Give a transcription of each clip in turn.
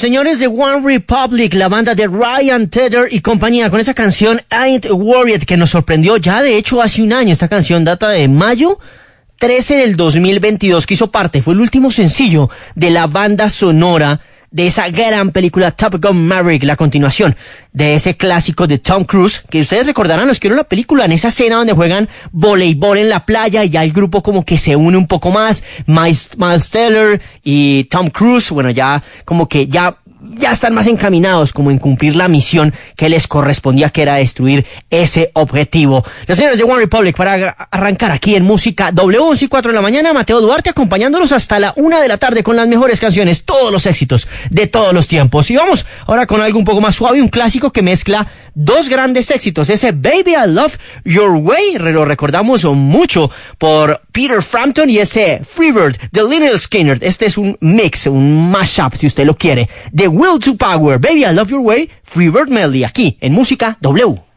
Señores de One Republic, la banda de Ryan Tedder y compañía, con esa canción Ain't Worried que nos sorprendió ya de hecho hace un año. Esta canción data de mayo 13 del 2022, que hizo parte, fue el último sencillo de la banda sonora de esa gran película Top Gun Maverick, la continuación de ese clásico de Tom Cruise, que ustedes recordarán los que vieron la película, en esa escena donde juegan voleibol en la playa y ya el grupo como que se une un poco más, Miles, Miles y Tom Cruise, bueno, ya como que ya ya están más encaminados como en cumplir la misión que les correspondía, que era destruir ese objetivo. Los señores de One Republic para arrancar aquí en música W11 y 4 de la mañana, Mateo Duarte acompañándolos hasta la una de la tarde con las mejores canciones, todos los éxitos de todos los tiempos. Y vamos ahora con algo un poco más suave, un clásico que mezcla dos grandes éxitos, ese Baby I Love Your Way, lo recordamos mucho por Peter Frampton y ese Freebird de Little Skinner. Este es un mix, un mashup si usted lo quiere, de Will to Power, Baby I Love Your Way, Freebird Melody, aquí en Música W.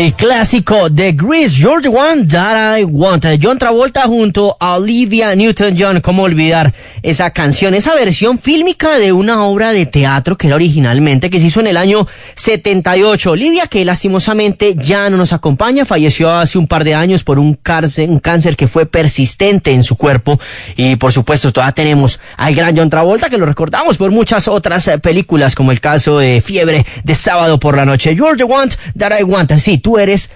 El clásico de Grease, the One That I Want. John Travolta junto a Olivia Newton-John. ¿Cómo olvidar esa canción? Esa versión fílmica de una obra de teatro que era originalmente, que se hizo en el año 78. Olivia, que lastimosamente ya no nos acompaña, falleció hace un par de años por un cáncer, un cáncer que fue persistente en su cuerpo. Y por supuesto, todavía tenemos al gran John Travolta, que lo recordamos por muchas otras eh, películas, como el caso de Fiebre de Sábado por la Noche. You're the One That I Want. Sí, tú eres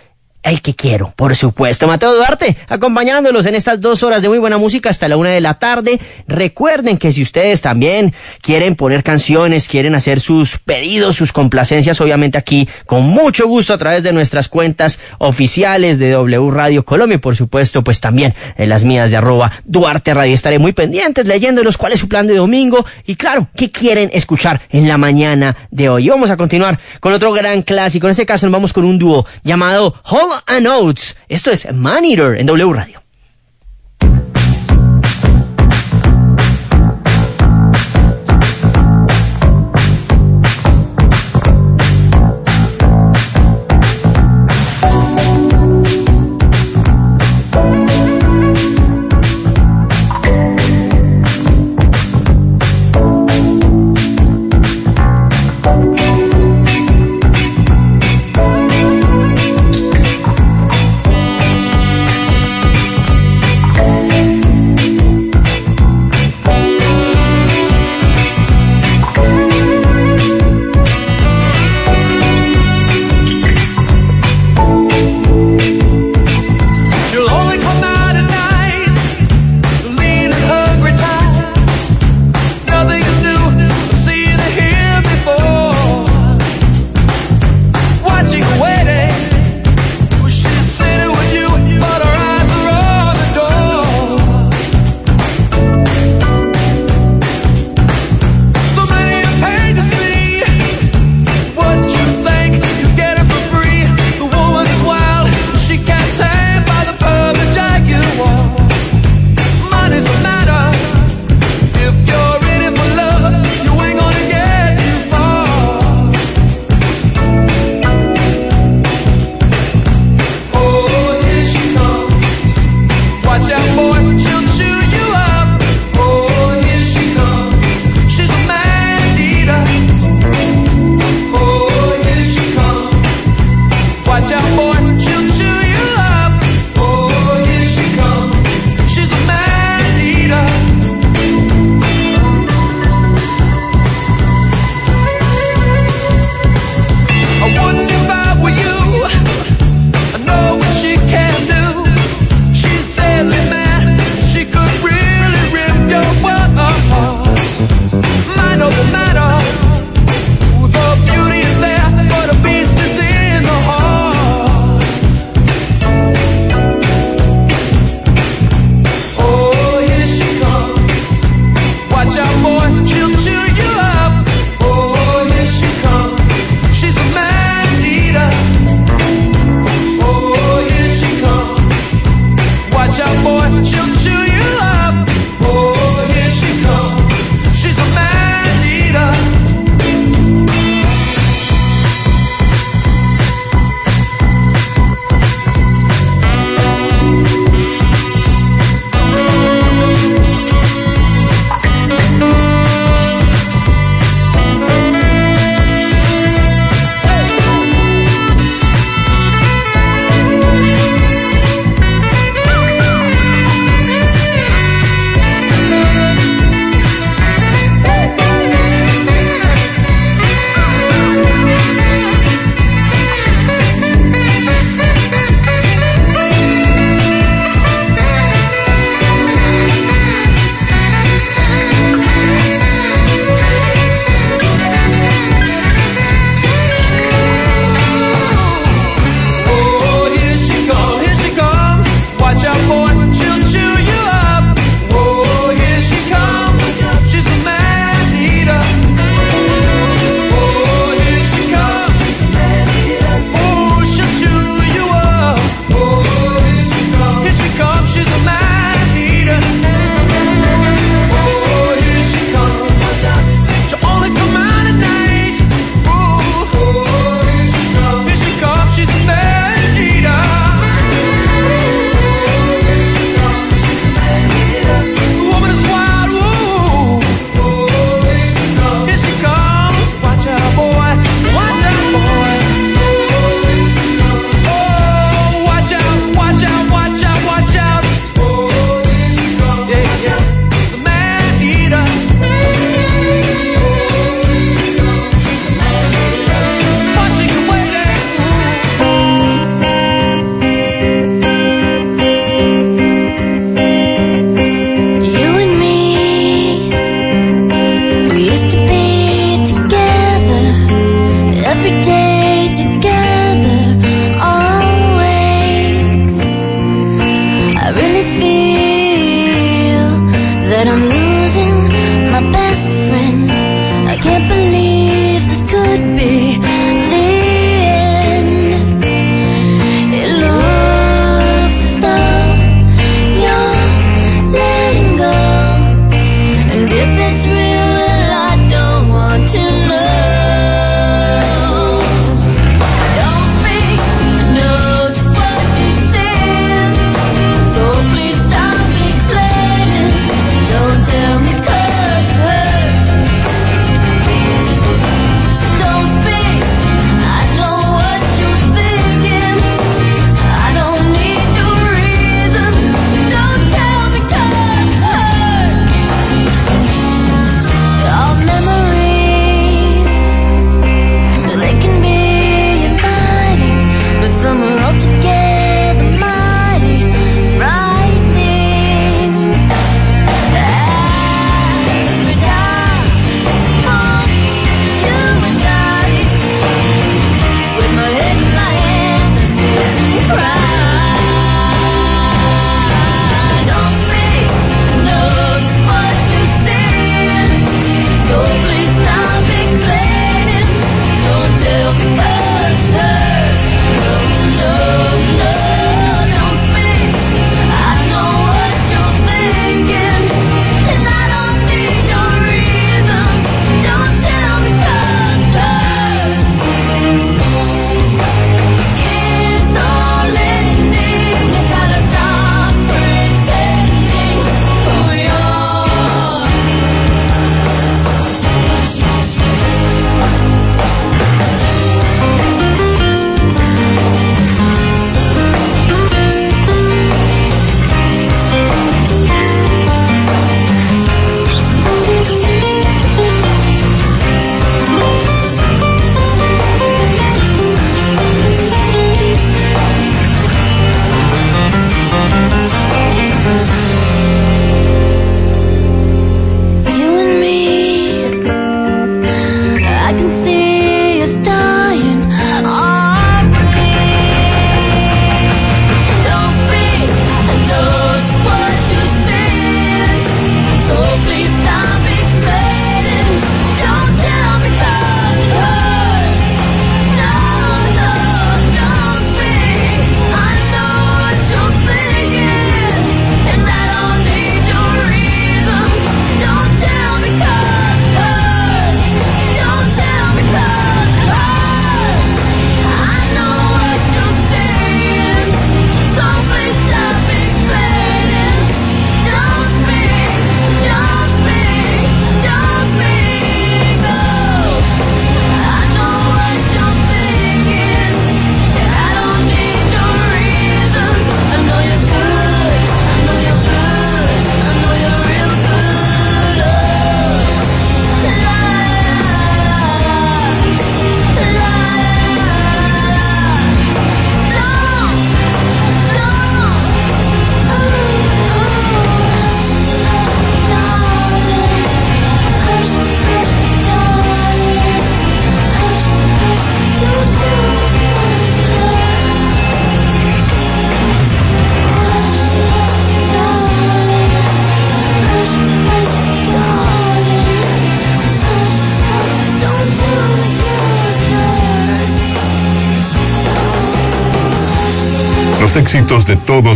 el que quiero, por supuesto. Mateo Duarte, acompañándolos en estas dos horas de muy buena música hasta la una de la tarde. Recuerden que si ustedes también quieren poner canciones, quieren hacer sus pedidos, sus complacencias, obviamente aquí con mucho gusto a través de nuestras cuentas oficiales de W Radio Colombia y por supuesto pues también en las mías de arroba Duarte Radio. Estaré muy pendientes leyéndolos cuál es su plan de domingo y claro, qué quieren escuchar en la mañana de hoy. vamos a continuar con otro gran clásico. En este caso nos vamos con un dúo llamado and Oates. Esto es Man Eater en W Radio.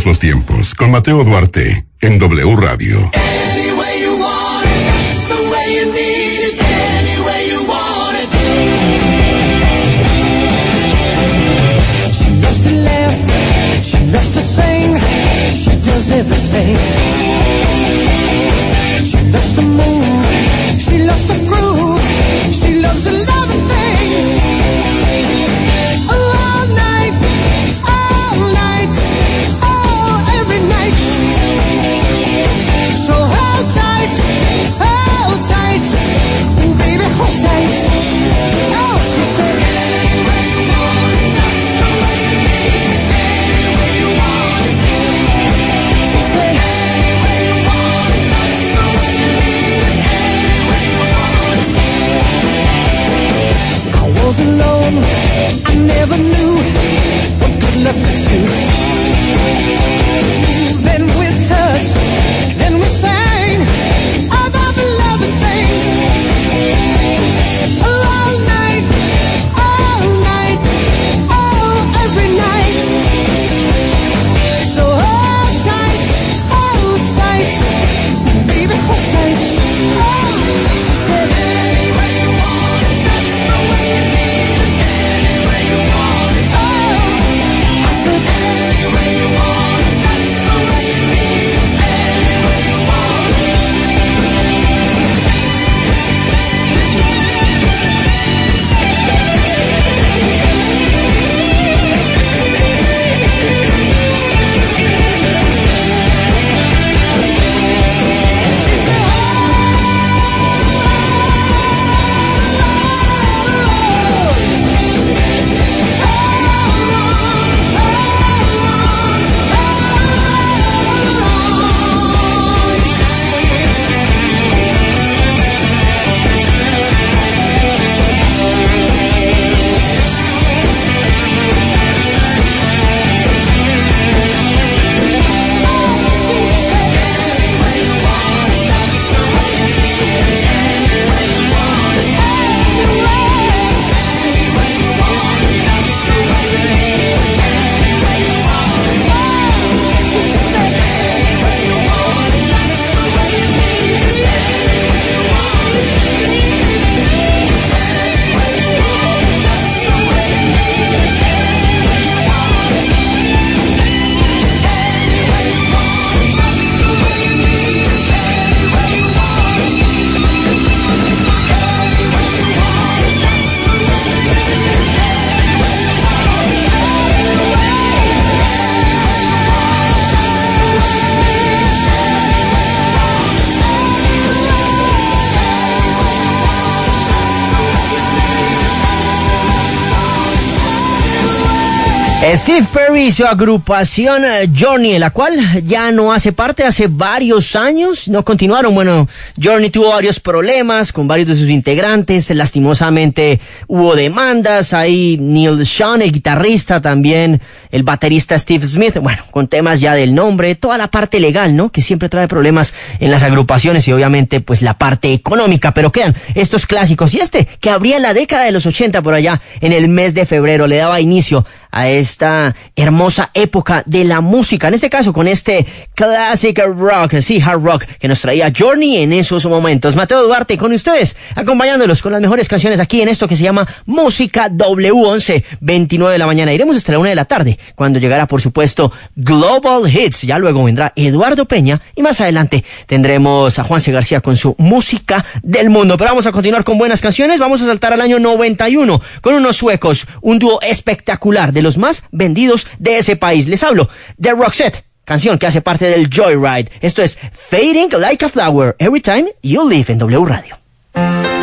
Los tiempos con Mateo Duarte en W Radio. Steve Perry y su agrupación eh, Journey, la cual ya no hace parte hace varios años, no continuaron. Bueno, Journey tuvo varios problemas con varios de sus integrantes, lastimosamente hubo demandas, ahí Neil Sean, el guitarrista, también el baterista Steve Smith, bueno, con temas ya del nombre, toda la parte legal, ¿no? Que siempre trae problemas en las agrupaciones y obviamente pues la parte económica, pero quedan estos clásicos. Y este que abría la década de los 80 por allá en el mes de febrero, le daba inicio a esta hermosa época de la música, en este caso con este classic rock, sí, hard rock que nos traía Journey en esos momentos. Mateo Duarte con ustedes, acompañándolos con las mejores canciones aquí en esto que se llama Música W11, 29 de la mañana. Iremos hasta la una de la tarde, cuando llegará, por supuesto, Global Hits. Ya luego vendrá Eduardo Peña y más adelante tendremos a Juanse García con su Música del Mundo. Pero vamos a continuar con buenas canciones. Vamos a saltar al año 91 con unos suecos, un dúo espectacular de los más vendidos de ese país. Les hablo de Roxette, canción que hace parte del Joyride. Esto es Fading Like a Flower Every Time You Live en W Radio.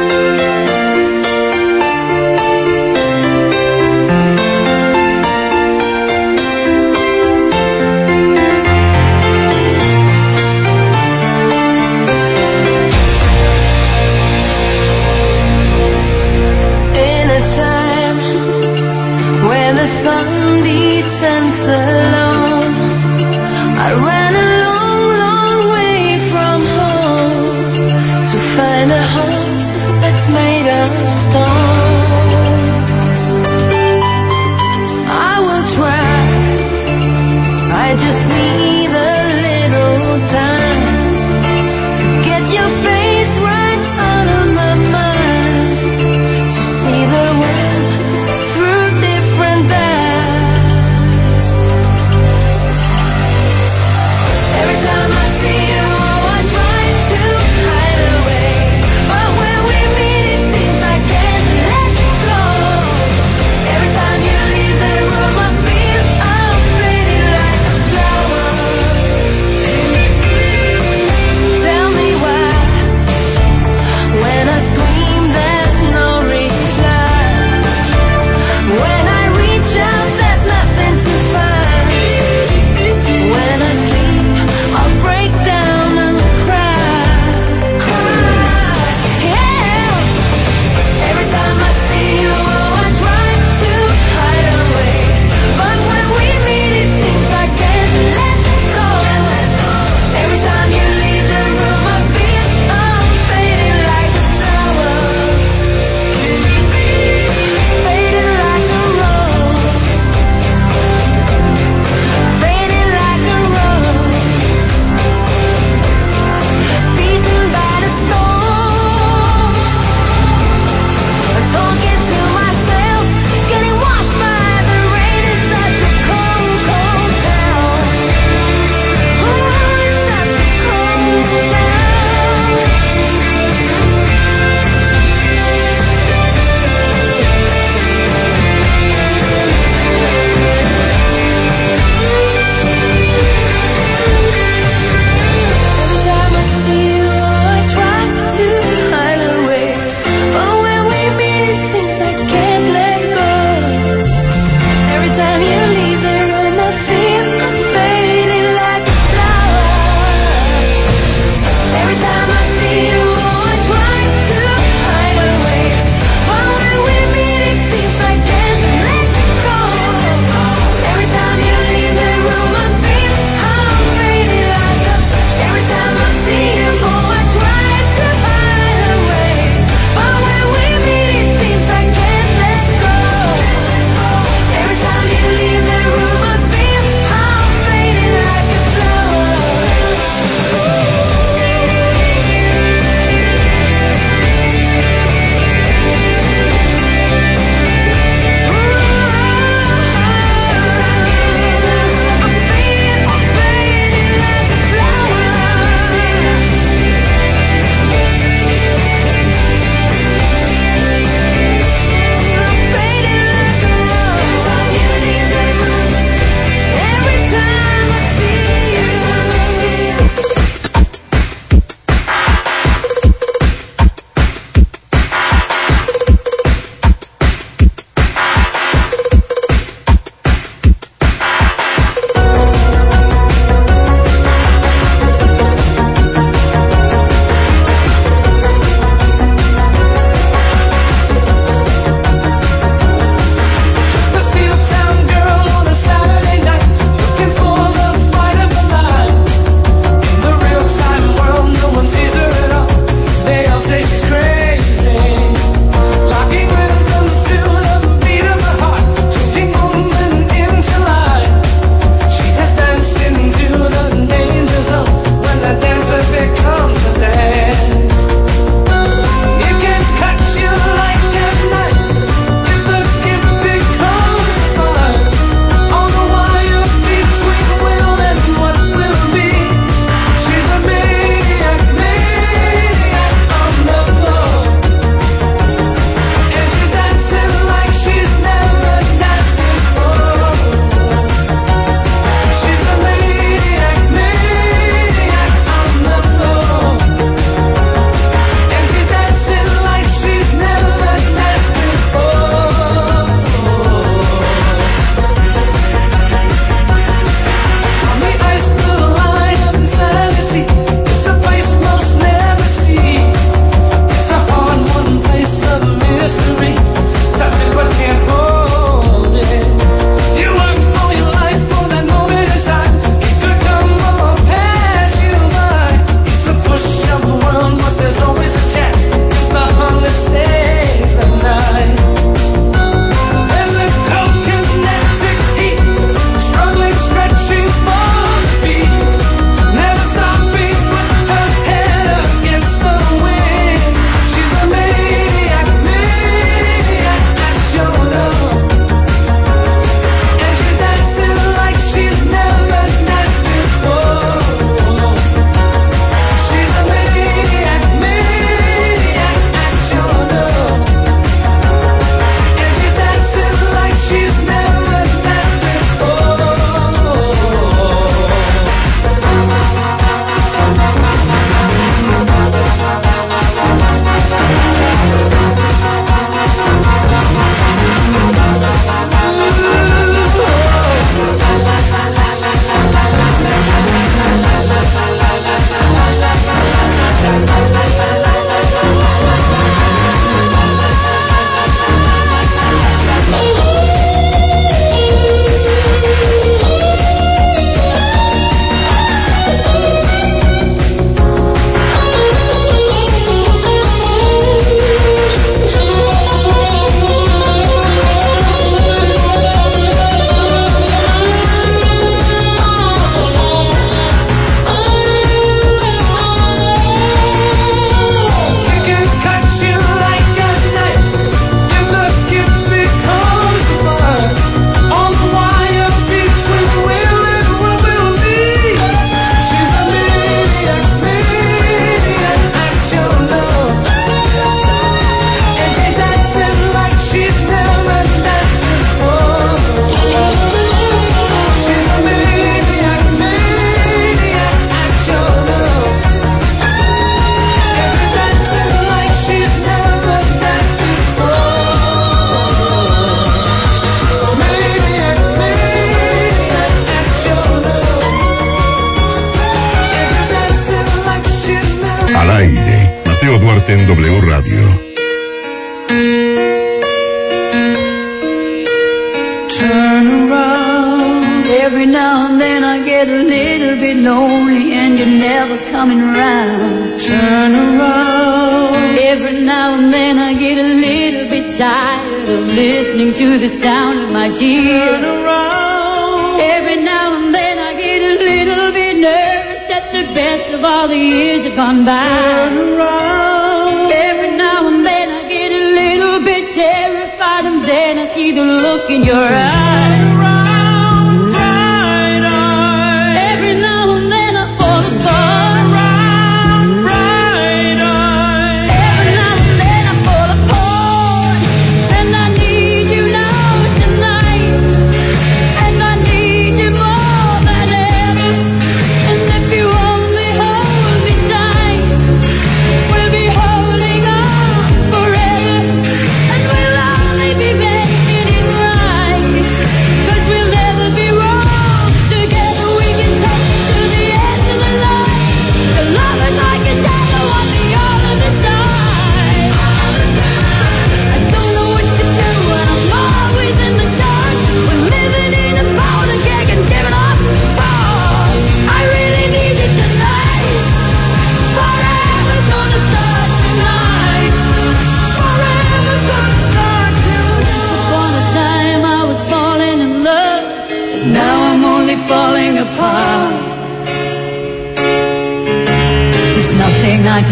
of all the years that gone by. Turn around. Every now and then I get a little bit terrified and then I see the look in your eyes.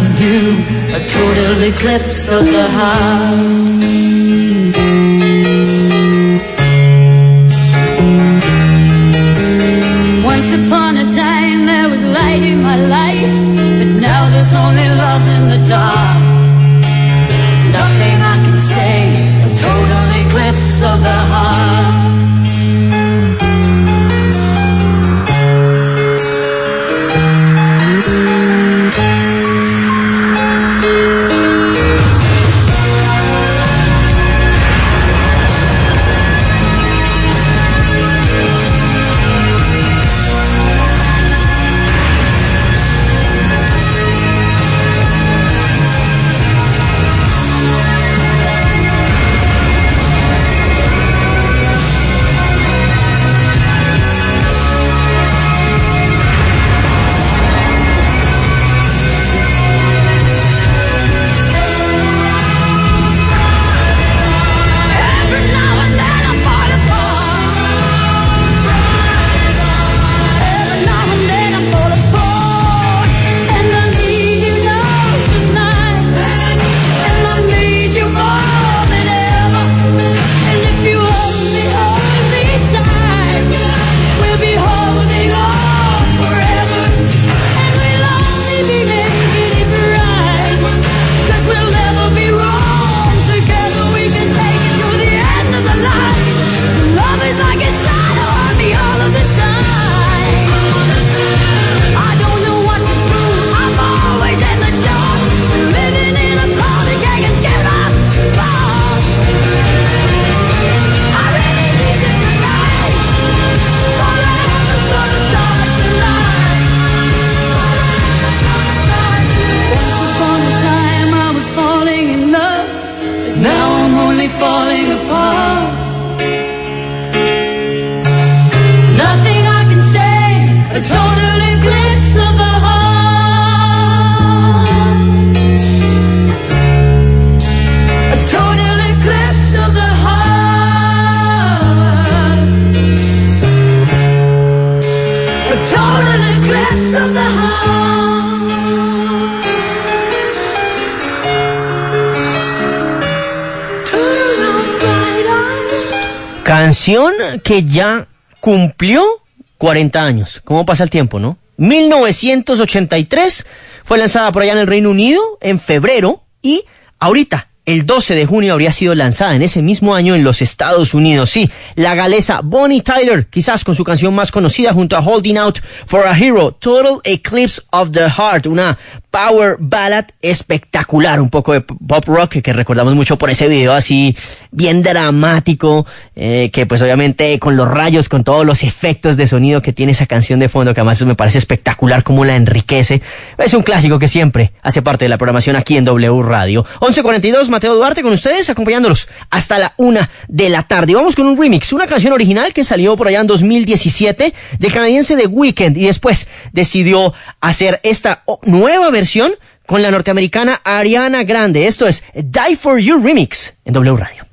undo a total eclipse of the heart. que ya cumplió 40 años. ¿Cómo pasa el tiempo, no? 1983 fue lanzada por allá en el Reino Unido en febrero y ahorita, el 12 de junio, habría sido lanzada en ese mismo año en los Estados Unidos. Sí, la galesa Bonnie Tyler, quizás con su canción más conocida junto a Holding Out for a Hero, Total Eclipse of the Heart, una power ballad espectacular, un poco de pop rock que recordamos mucho por ese video así bien dramático, eh, que pues obviamente con los rayos, con todos los efectos de sonido que tiene esa canción de fondo, que además me parece espectacular cómo la enriquece. Es un clásico que siempre hace parte de la programación aquí en W Radio. 11.42, Mateo Duarte con ustedes, acompañándolos hasta la una de la tarde. Y vamos con un remix, una canción original que salió por allá en 2017 del canadiense The Weeknd y después decidió hacer esta nueva versión con la norteamericana Ariana Grande. Esto es Die for You Remix en W Radio.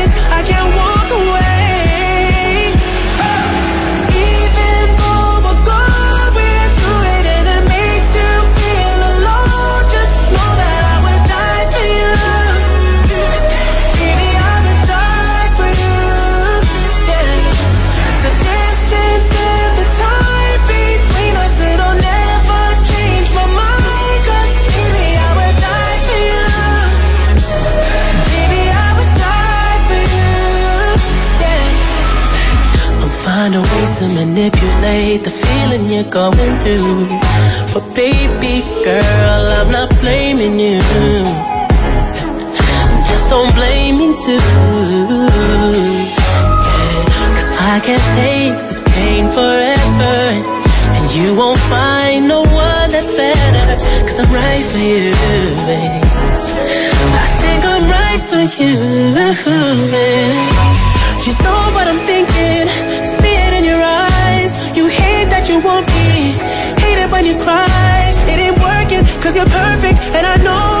it. Manipulate the feeling you're going through. But baby girl, I'm not blaming you. Just don't blame me too. Yeah, Cause I can't take this pain forever. And you won't find no one that's better. Cause I'm right for you, babe. I think I'm right for you. babe. You know what I'm thinking, you want me, hate it when you cry. It ain't working, cause you're perfect, and I know